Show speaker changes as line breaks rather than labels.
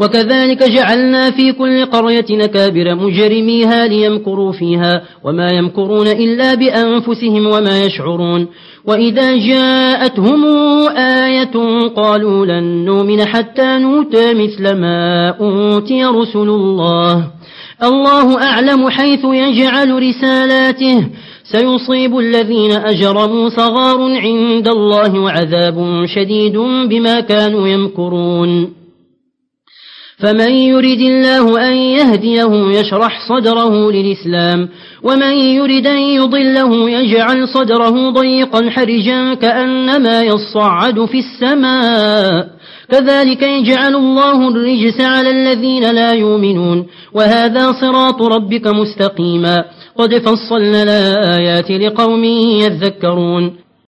وكذلك جعلنا في كل قرية نكابر مجرميها ليمكروا فيها وما يمكرون إلا بأنفسهم وما يشعرون. وإذا جاءتهم آية قالوا لن نؤمن حتى نوتى مثل ما أوتي رسل الله. الله أعلم حيث يجعل رسالاته. سيصيب الذين أجرموا صغار عند الله وعذاب شديد بما كانوا يمكرون. فمن يرد الله أن يهديه يشرح صدره للإسلام ومن يرد أن يضله يجعل صدره ضيقا حرجا كأنما يصعد في السماء. كذلك يجعل الله الرجس على الذين لا يؤمنون وهذا صراط ربك مستقيما. قد فصلنا الآيات لقوم يذكرون.